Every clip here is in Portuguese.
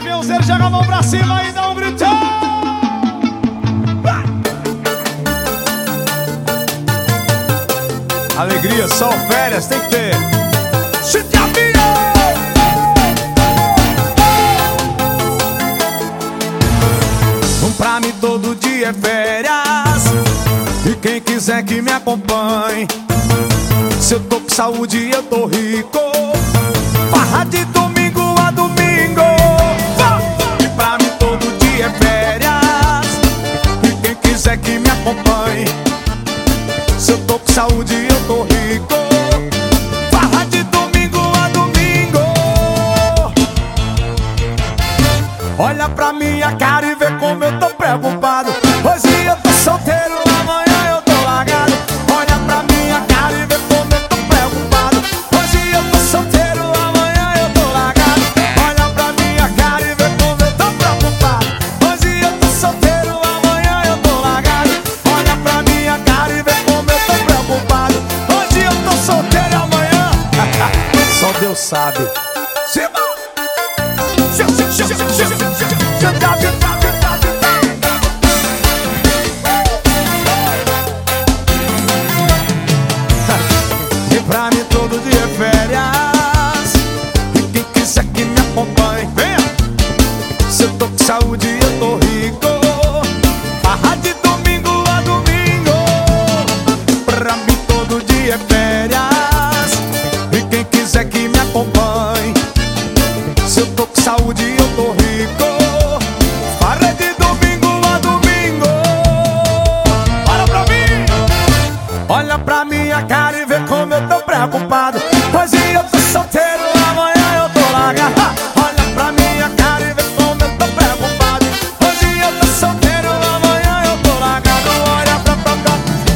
aviãozeiro, joga a mão pra cima e dá um gritão. Alegria, só férias, tem que ter. Se te pra mim todo dia é férias. E quem quiser que me acompanhe. Se eu tô com saúde, eu tô rico. Farra de domingo saúde, eu tô rico. Farra de domingo a domingo. Olha pra minha cara e vê como eu tô preocupado. Hoje Deus sabe. Simão! E pra mim todo dia Olha pra minha cara e vê como eu tô preocupado Hoje eu tô solteiro, amanhã eu tô largado Olha pra minha cara e vê como eu tô preocupado Hoje eu tô solteiro, amanhã eu tô largado Olha pra, pra, pra,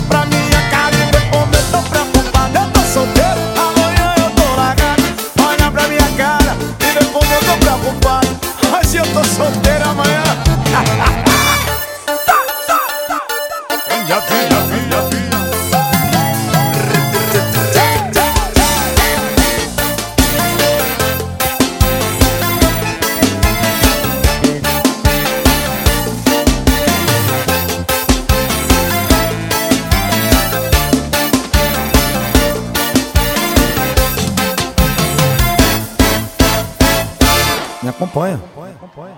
pra minha cara e vê como eu tô preocupado Eu tô solteiro, amanhã eu tô largado Olha pra minha cara e vê como eu tô preocupado Hoje eu tô solteiro, amanhã Minha filha, Acompanha. Acompanha.